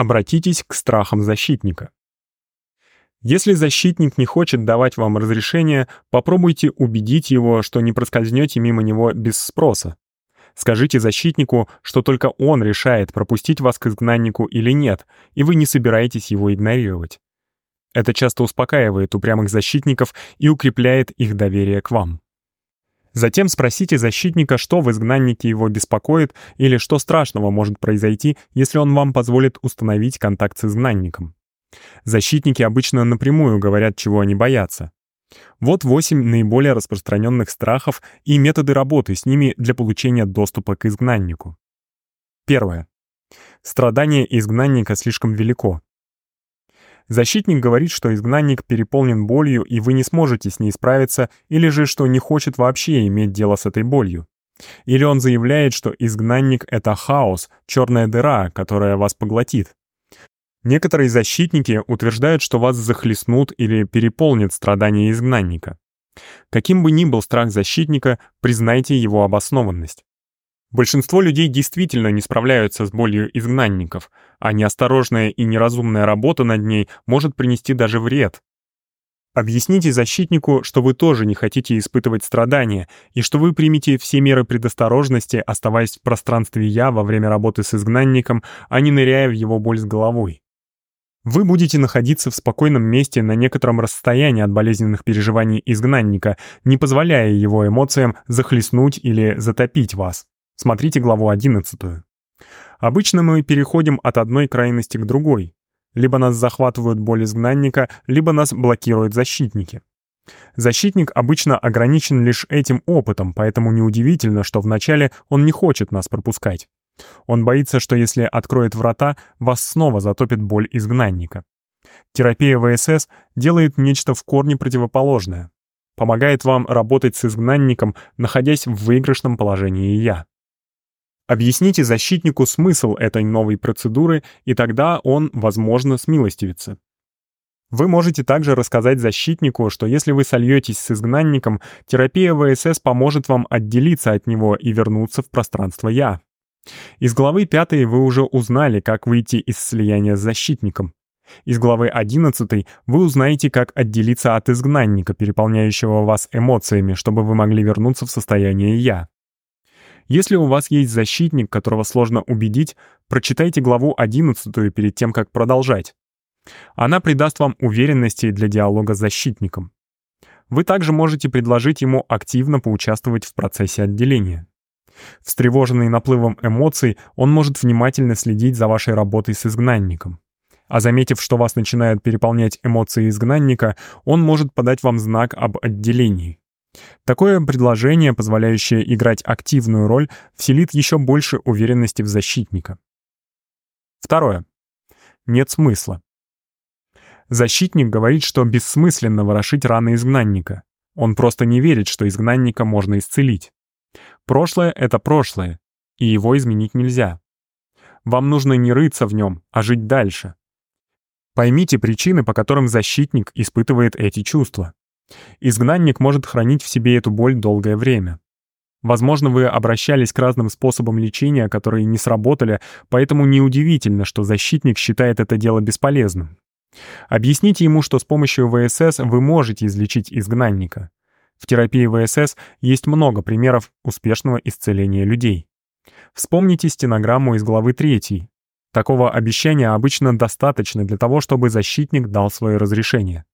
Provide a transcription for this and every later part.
Обратитесь к страхам защитника. Если защитник не хочет давать вам разрешение, попробуйте убедить его, что не проскользнете мимо него без спроса. Скажите защитнику, что только он решает, пропустить вас к изгнаннику или нет, и вы не собираетесь его игнорировать. Это часто успокаивает упрямых защитников и укрепляет их доверие к вам. Затем спросите защитника, что в изгнаннике его беспокоит или что страшного может произойти, если он вам позволит установить контакт с изгнанником. Защитники обычно напрямую говорят, чего они боятся. Вот восемь наиболее распространенных страхов и методы работы с ними для получения доступа к изгнаннику. Первое. Страдание изгнанника слишком велико. Защитник говорит, что изгнанник переполнен болью, и вы не сможете с ней справиться, или же что не хочет вообще иметь дело с этой болью. Или он заявляет, что изгнанник — это хаос, черная дыра, которая вас поглотит. Некоторые защитники утверждают, что вас захлестнут или переполнят страдания изгнанника. Каким бы ни был страх защитника, признайте его обоснованность. Большинство людей действительно не справляются с болью изгнанников, а неосторожная и неразумная работа над ней может принести даже вред. Объясните защитнику, что вы тоже не хотите испытывать страдания, и что вы примете все меры предосторожности, оставаясь в пространстве «я» во время работы с изгнанником, а не ныряя в его боль с головой. Вы будете находиться в спокойном месте на некотором расстоянии от болезненных переживаний изгнанника, не позволяя его эмоциям захлестнуть или затопить вас. Смотрите главу 11. Обычно мы переходим от одной крайности к другой. Либо нас захватывают боль изгнанника, либо нас блокируют защитники. Защитник обычно ограничен лишь этим опытом, поэтому неудивительно, что вначале он не хочет нас пропускать. Он боится, что если откроет врата, вас снова затопит боль изгнанника. Терапия ВСС делает нечто в корне противоположное. Помогает вам работать с изгнанником, находясь в выигрышном положении «я». Объясните защитнику смысл этой новой процедуры, и тогда он, возможно, смилостивится. Вы можете также рассказать защитнику, что если вы сольетесь с изгнанником, терапия ВСС поможет вам отделиться от него и вернуться в пространство «Я». Из главы 5 вы уже узнали, как выйти из слияния с защитником. Из главы 11 вы узнаете, как отделиться от изгнанника, переполняющего вас эмоциями, чтобы вы могли вернуться в состояние «я». Если у вас есть защитник, которого сложно убедить, прочитайте главу 11 перед тем, как продолжать. Она придаст вам уверенности для диалога с защитником. Вы также можете предложить ему активно поучаствовать в процессе отделения. Встревоженный наплывом эмоций, он может внимательно следить за вашей работой с изгнанником. А заметив, что вас начинают переполнять эмоции изгнанника, он может подать вам знак об отделении. Такое предложение, позволяющее играть активную роль, вселит еще больше уверенности в защитника. Второе. Нет смысла. Защитник говорит, что бессмысленно ворошить раны изгнанника. Он просто не верит, что изгнанника можно исцелить. Прошлое — это прошлое, и его изменить нельзя. Вам нужно не рыться в нем, а жить дальше. Поймите причины, по которым защитник испытывает эти чувства. Изгнанник может хранить в себе эту боль долгое время. Возможно, вы обращались к разным способам лечения, которые не сработали, поэтому неудивительно, что защитник считает это дело бесполезным. Объясните ему, что с помощью ВСС вы можете излечить изгнанника. В терапии ВСС есть много примеров успешного исцеления людей. Вспомните стенограмму из главы 3. Такого обещания обычно достаточно для того, чтобы защитник дал свое разрешение.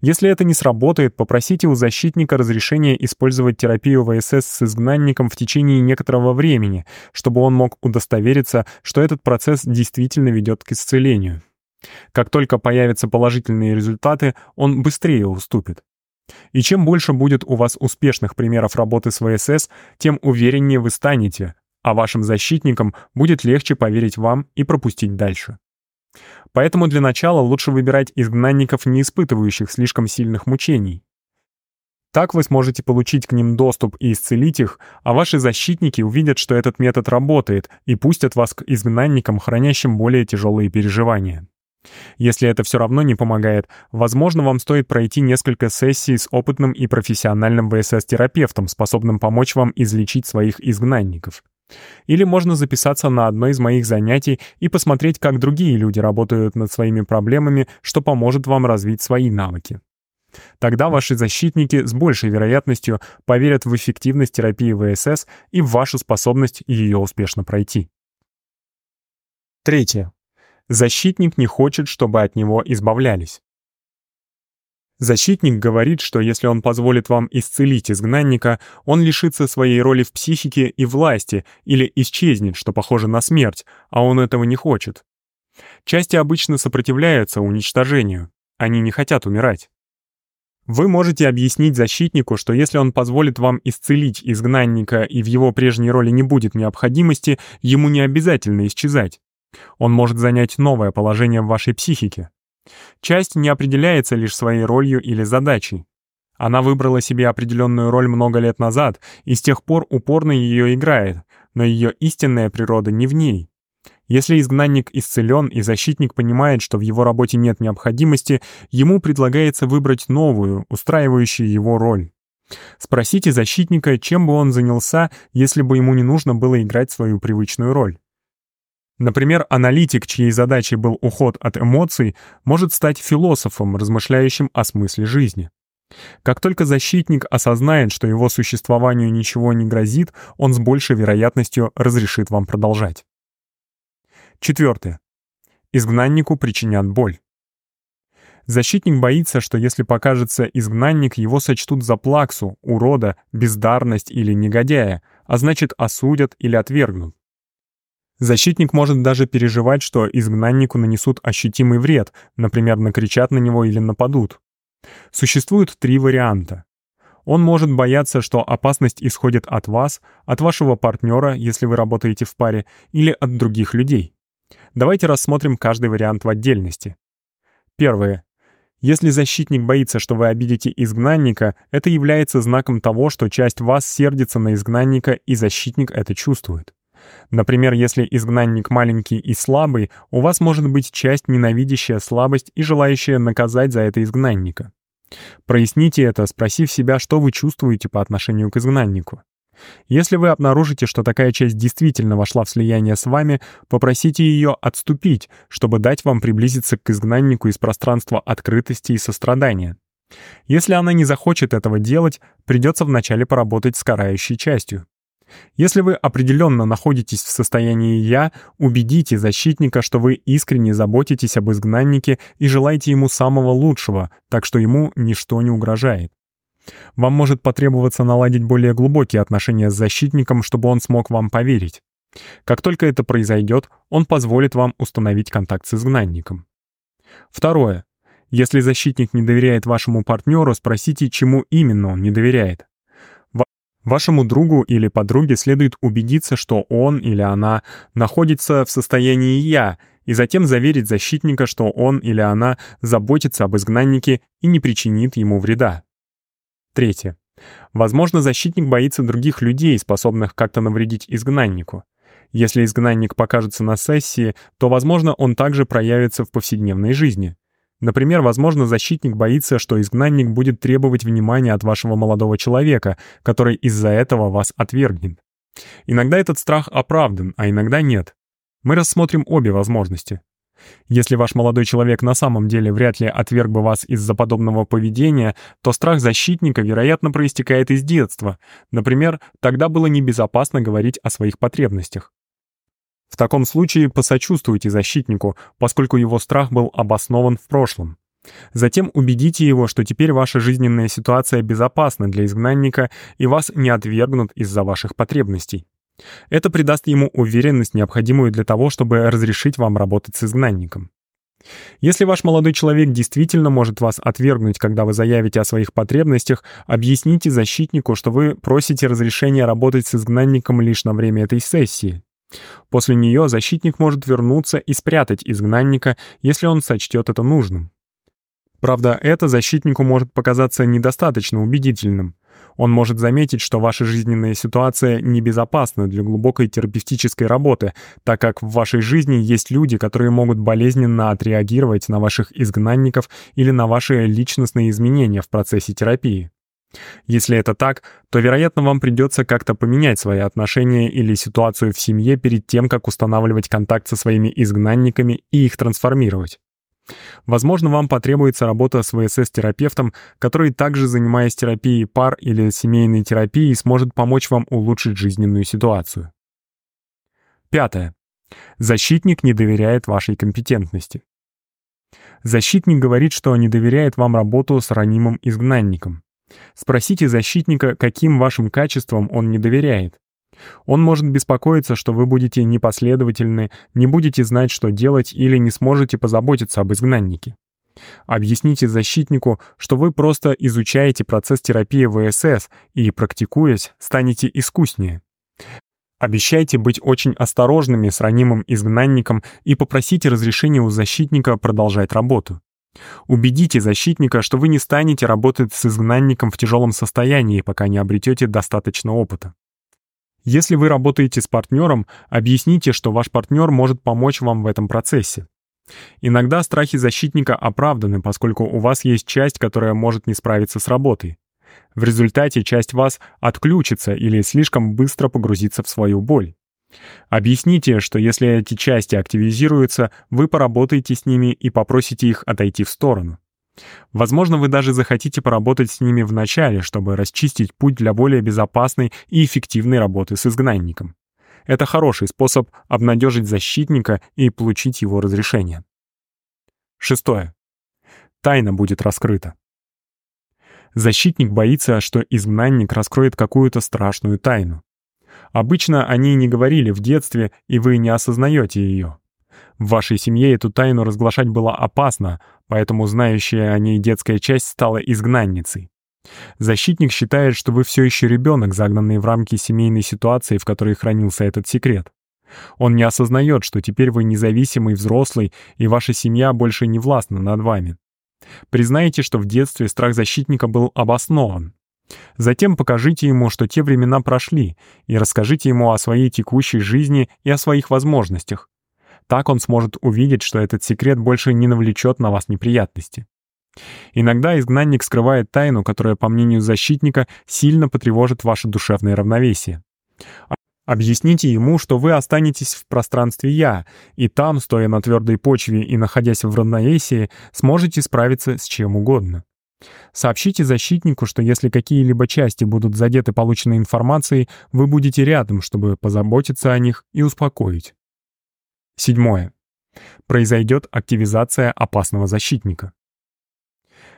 Если это не сработает, попросите у защитника разрешения использовать терапию ВСС с изгнанником в течение некоторого времени, чтобы он мог удостовериться, что этот процесс действительно ведет к исцелению. Как только появятся положительные результаты, он быстрее уступит. И чем больше будет у вас успешных примеров работы с ВСС, тем увереннее вы станете, а вашим защитникам будет легче поверить вам и пропустить дальше. Поэтому для начала лучше выбирать изгнанников, не испытывающих слишком сильных мучений. Так вы сможете получить к ним доступ и исцелить их, а ваши защитники увидят, что этот метод работает, и пустят вас к изгнанникам, хранящим более тяжелые переживания. Если это все равно не помогает, возможно, вам стоит пройти несколько сессий с опытным и профессиональным ВСС-терапевтом, способным помочь вам излечить своих изгнанников. Или можно записаться на одно из моих занятий и посмотреть, как другие люди работают над своими проблемами, что поможет вам развить свои навыки. Тогда ваши защитники с большей вероятностью поверят в эффективность терапии ВСС и в вашу способность ее успешно пройти. Третье. Защитник не хочет, чтобы от него избавлялись. Защитник говорит, что если он позволит вам исцелить изгнанника, он лишится своей роли в психике и власти или исчезнет, что похоже на смерть, а он этого не хочет. Части обычно сопротивляются уничтожению. Они не хотят умирать. Вы можете объяснить защитнику, что если он позволит вам исцелить изгнанника и в его прежней роли не будет необходимости, ему не обязательно исчезать. Он может занять новое положение в вашей психике. Часть не определяется лишь своей ролью или задачей. Она выбрала себе определенную роль много лет назад и с тех пор упорно ее играет, но ее истинная природа не в ней. Если изгнанник исцелен и защитник понимает, что в его работе нет необходимости, ему предлагается выбрать новую, устраивающую его роль. Спросите защитника, чем бы он занялся, если бы ему не нужно было играть свою привычную роль. Например, аналитик, чьей задачей был уход от эмоций, может стать философом, размышляющим о смысле жизни. Как только защитник осознает, что его существованию ничего не грозит, он с большей вероятностью разрешит вам продолжать. Четвертое. Изгнаннику причинят боль. Защитник боится, что если покажется изгнанник, его сочтут за плаксу, урода, бездарность или негодяя, а значит осудят или отвергнут. Защитник может даже переживать, что изгнаннику нанесут ощутимый вред, например, накричат на него или нападут. Существует три варианта. Он может бояться, что опасность исходит от вас, от вашего партнера, если вы работаете в паре, или от других людей. Давайте рассмотрим каждый вариант в отдельности. Первое. Если защитник боится, что вы обидите изгнанника, это является знаком того, что часть вас сердится на изгнанника, и защитник это чувствует. Например, если изгнанник маленький и слабый, у вас может быть часть, ненавидящая слабость и желающая наказать за это изгнанника. Проясните это, спросив себя, что вы чувствуете по отношению к изгнаннику. Если вы обнаружите, что такая часть действительно вошла в слияние с вами, попросите ее отступить, чтобы дать вам приблизиться к изгнаннику из пространства открытости и сострадания. Если она не захочет этого делать, придется вначале поработать с карающей частью. Если вы определенно находитесь в состоянии «я», убедите защитника, что вы искренне заботитесь об изгнаннике и желаете ему самого лучшего, так что ему ничто не угрожает. Вам может потребоваться наладить более глубокие отношения с защитником, чтобы он смог вам поверить. Как только это произойдет, он позволит вам установить контакт с изгнанником. Второе. Если защитник не доверяет вашему партнеру, спросите, чему именно он не доверяет. Вашему другу или подруге следует убедиться, что он или она находится в состоянии «я», и затем заверить защитника, что он или она заботится об изгнаннике и не причинит ему вреда. Третье. Возможно, защитник боится других людей, способных как-то навредить изгнаннику. Если изгнанник покажется на сессии, то, возможно, он также проявится в повседневной жизни. Например, возможно, защитник боится, что изгнанник будет требовать внимания от вашего молодого человека, который из-за этого вас отвергнет. Иногда этот страх оправдан, а иногда нет. Мы рассмотрим обе возможности. Если ваш молодой человек на самом деле вряд ли отверг бы вас из-за подобного поведения, то страх защитника, вероятно, проистекает из детства. Например, тогда было небезопасно говорить о своих потребностях. В таком случае посочувствуйте защитнику, поскольку его страх был обоснован в прошлом. Затем убедите его, что теперь ваша жизненная ситуация безопасна для изгнанника и вас не отвергнут из-за ваших потребностей. Это придаст ему уверенность, необходимую для того, чтобы разрешить вам работать с изгнанником. Если ваш молодой человек действительно может вас отвергнуть, когда вы заявите о своих потребностях, объясните защитнику, что вы просите разрешения работать с изгнанником лишь на время этой сессии. После нее защитник может вернуться и спрятать изгнанника, если он сочтет это нужным. Правда, это защитнику может показаться недостаточно убедительным. Он может заметить, что ваша жизненная ситуация небезопасна для глубокой терапевтической работы, так как в вашей жизни есть люди, которые могут болезненно отреагировать на ваших изгнанников или на ваши личностные изменения в процессе терапии. Если это так, то, вероятно, вам придется как-то поменять свои отношения или ситуацию в семье перед тем, как устанавливать контакт со своими изгнанниками и их трансформировать. Возможно, вам потребуется работа с ВСС-терапевтом, который также, занимаясь терапией пар или семейной терапией, сможет помочь вам улучшить жизненную ситуацию. Пятое. Защитник не доверяет вашей компетентности. Защитник говорит, что не доверяет вам работу с ранимым изгнанником. Спросите защитника, каким вашим качествам он не доверяет. Он может беспокоиться, что вы будете непоследовательны, не будете знать, что делать или не сможете позаботиться об изгнаннике. Объясните защитнику, что вы просто изучаете процесс терапии ВСС и, практикуясь, станете искуснее. Обещайте быть очень осторожными с ранимым изгнанником и попросите разрешения у защитника продолжать работу. Убедите защитника, что вы не станете работать с изгнанником в тяжелом состоянии, пока не обретете достаточно опыта. Если вы работаете с партнером, объясните, что ваш партнер может помочь вам в этом процессе. Иногда страхи защитника оправданы, поскольку у вас есть часть, которая может не справиться с работой. В результате часть вас отключится или слишком быстро погрузится в свою боль. Объясните, что если эти части активизируются, вы поработаете с ними и попросите их отойти в сторону. Возможно, вы даже захотите поработать с ними в начале, чтобы расчистить путь для более безопасной и эффективной работы с изгнанником. Это хороший способ обнадежить защитника и получить его разрешение. Шестое. Тайна будет раскрыта. Защитник боится, что изгнанник раскроет какую-то страшную тайну. Обычно они не говорили в детстве, и вы не осознаете ее. В вашей семье эту тайну разглашать было опасно, поэтому знающая о ней детская часть стала изгнанницей. Защитник считает, что вы все еще ребенок, загнанный в рамки семейной ситуации, в которой хранился этот секрет. Он не осознает, что теперь вы независимый взрослый, и ваша семья больше не властна над вами. Признайте, что в детстве страх защитника был обоснован. Затем покажите ему, что те времена прошли, и расскажите ему о своей текущей жизни и о своих возможностях. Так он сможет увидеть, что этот секрет больше не навлечет на вас неприятности. Иногда изгнанник скрывает тайну, которая, по мнению защитника, сильно потревожит ваше душевное равновесие. Объясните ему, что вы останетесь в пространстве «я», и там, стоя на твердой почве и находясь в равновесии, сможете справиться с чем угодно. Сообщите защитнику, что если какие-либо части будут задеты полученной информацией, вы будете рядом, чтобы позаботиться о них и успокоить. Седьмое. Произойдет активизация опасного защитника.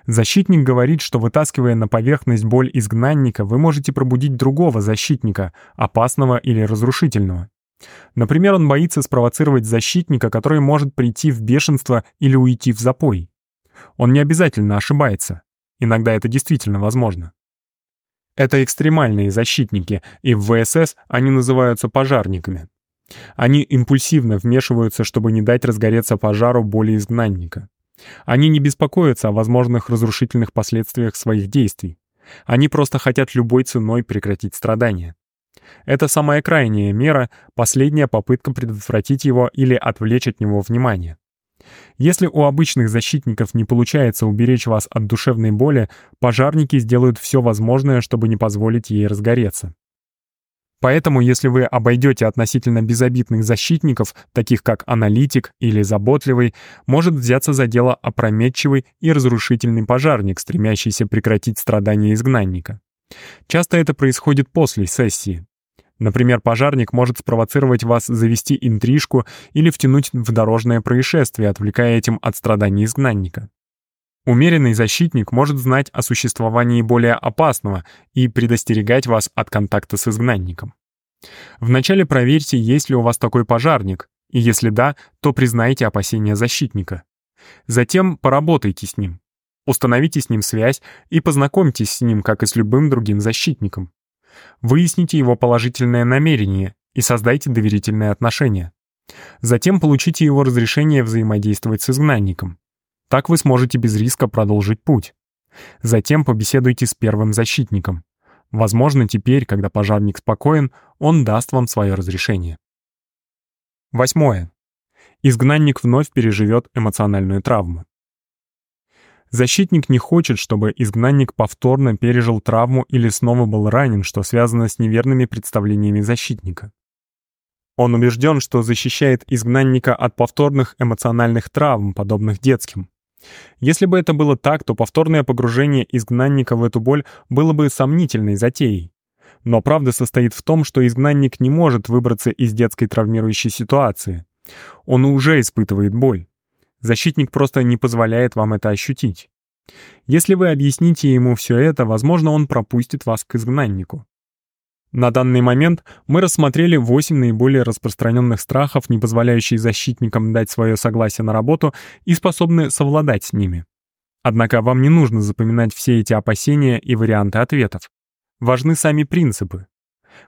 Защитник говорит, что вытаскивая на поверхность боль изгнанника, вы можете пробудить другого защитника, опасного или разрушительного. Например, он боится спровоцировать защитника, который может прийти в бешенство или уйти в запой. Он не обязательно ошибается. Иногда это действительно возможно. Это экстремальные защитники, и в ВСС они называются пожарниками. Они импульсивно вмешиваются, чтобы не дать разгореться пожару боли изгнанника. Они не беспокоятся о возможных разрушительных последствиях своих действий. Они просто хотят любой ценой прекратить страдания. Это самая крайняя мера, последняя попытка предотвратить его или отвлечь от него внимание. Если у обычных защитников не получается уберечь вас от душевной боли, пожарники сделают все возможное, чтобы не позволить ей разгореться. Поэтому, если вы обойдете относительно безобидных защитников, таких как аналитик или заботливый, может взяться за дело опрометчивый и разрушительный пожарник, стремящийся прекратить страдания изгнанника. Часто это происходит после сессии. Например, пожарник может спровоцировать вас завести интрижку или втянуть в дорожное происшествие, отвлекая этим от страданий изгнанника. Умеренный защитник может знать о существовании более опасного и предостерегать вас от контакта с изгнанником. Вначале проверьте, есть ли у вас такой пожарник, и если да, то признайте опасения защитника. Затем поработайте с ним. Установите с ним связь и познакомьтесь с ним, как и с любым другим защитником. Выясните его положительное намерение и создайте доверительные отношения. Затем получите его разрешение взаимодействовать с изгнанником. Так вы сможете без риска продолжить путь. Затем побеседуйте с первым защитником. Возможно, теперь, когда пожарник спокоен, он даст вам свое разрешение. Восьмое. Изгнанник вновь переживет эмоциональную травму. Защитник не хочет, чтобы изгнанник повторно пережил травму или снова был ранен, что связано с неверными представлениями защитника. Он убежден, что защищает изгнанника от повторных эмоциональных травм, подобных детским. Если бы это было так, то повторное погружение изгнанника в эту боль было бы сомнительной затеей. Но правда состоит в том, что изгнанник не может выбраться из детской травмирующей ситуации. Он уже испытывает боль. Защитник просто не позволяет вам это ощутить. Если вы объясните ему все это, возможно, он пропустит вас к изгнаннику. На данный момент мы рассмотрели 8 наиболее распространенных страхов, не позволяющие защитникам дать свое согласие на работу и способны совладать с ними. Однако вам не нужно запоминать все эти опасения и варианты ответов. Важны сами принципы.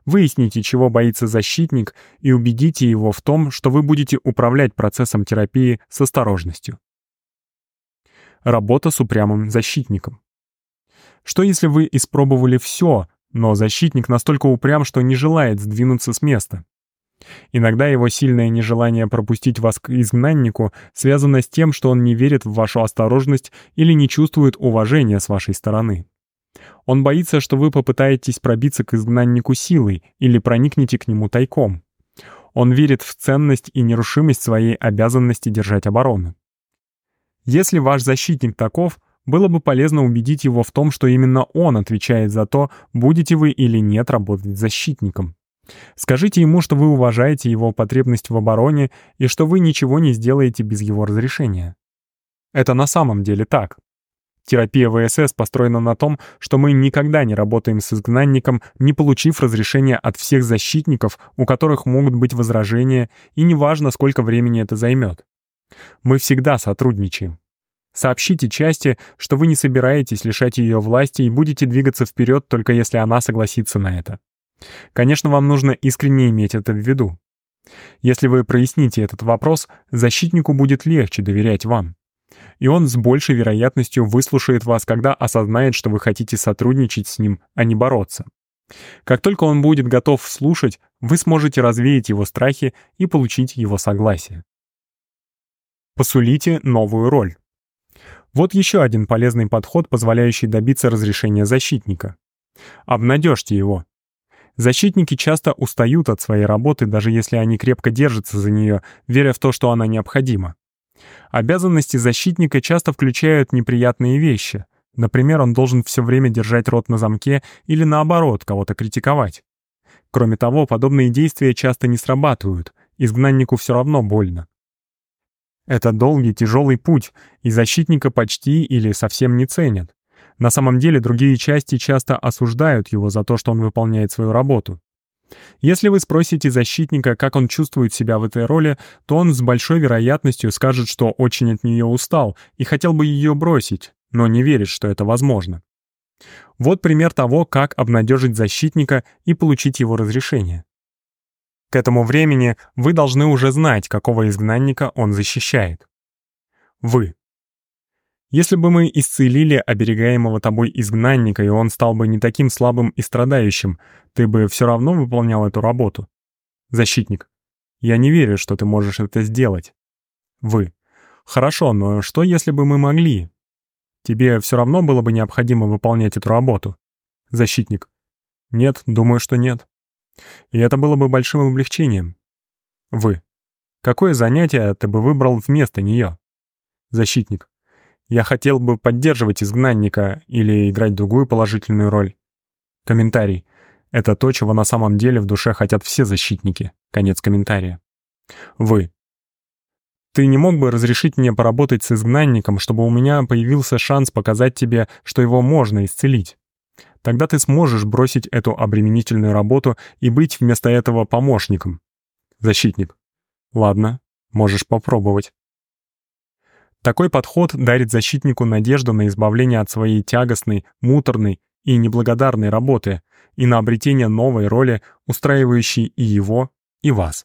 Выясните, чего боится защитник, и убедите его в том, что вы будете управлять процессом терапии с осторожностью. Работа с упрямым защитником. Что если вы испробовали все, но защитник настолько упрям, что не желает сдвинуться с места? Иногда его сильное нежелание пропустить вас к изгнаннику связано с тем, что он не верит в вашу осторожность или не чувствует уважения с вашей стороны. Он боится, что вы попытаетесь пробиться к изгнаннику силой или проникнете к нему тайком. Он верит в ценность и нерушимость своей обязанности держать оборону. Если ваш защитник таков, было бы полезно убедить его в том, что именно он отвечает за то, будете вы или нет работать защитником. Скажите ему, что вы уважаете его потребность в обороне и что вы ничего не сделаете без его разрешения. Это на самом деле так. Терапия ВСС построена на том, что мы никогда не работаем с изгнанником, не получив разрешения от всех защитников, у которых могут быть возражения, и неважно, сколько времени это займет. Мы всегда сотрудничаем. Сообщите части, что вы не собираетесь лишать ее власти и будете двигаться вперед, только если она согласится на это. Конечно, вам нужно искренне иметь это в виду. Если вы проясните этот вопрос, защитнику будет легче доверять вам и он с большей вероятностью выслушает вас, когда осознает, что вы хотите сотрудничать с ним, а не бороться. Как только он будет готов слушать, вы сможете развеять его страхи и получить его согласие. Посулите новую роль. Вот еще один полезный подход, позволяющий добиться разрешения защитника. Обнадежьте его. Защитники часто устают от своей работы, даже если они крепко держатся за нее, веря в то, что она необходима. Обязанности защитника часто включают неприятные вещи. Например, он должен все время держать рот на замке или наоборот кого-то критиковать. Кроме того, подобные действия часто не срабатывают, изгнаннику все равно больно. Это долгий, тяжелый путь, и защитника почти или совсем не ценят. На самом деле другие части часто осуждают его за то, что он выполняет свою работу. Если вы спросите защитника, как он чувствует себя в этой роли, то он с большой вероятностью скажет, что очень от нее устал и хотел бы ее бросить, но не верит, что это возможно. Вот пример того, как обнадежить защитника и получить его разрешение. К этому времени вы должны уже знать, какого изгнанника он защищает. Вы. Если бы мы исцелили оберегаемого тобой изгнанника, и он стал бы не таким слабым и страдающим, ты бы все равно выполнял эту работу. Защитник. Я не верю, что ты можешь это сделать. Вы. Хорошо, но что если бы мы могли? Тебе все равно было бы необходимо выполнять эту работу. Защитник. Нет, думаю, что нет. И это было бы большим облегчением. Вы. Какое занятие ты бы выбрал вместо нее? Защитник. Я хотел бы поддерживать изгнанника или играть другую положительную роль. Комментарий. Это то, чего на самом деле в душе хотят все защитники. Конец комментария. Вы. Ты не мог бы разрешить мне поработать с изгнанником, чтобы у меня появился шанс показать тебе, что его можно исцелить? Тогда ты сможешь бросить эту обременительную работу и быть вместо этого помощником. Защитник. Ладно, можешь попробовать. Такой подход дарит защитнику надежду на избавление от своей тягостной, муторной и неблагодарной работы и на обретение новой роли, устраивающей и его, и вас.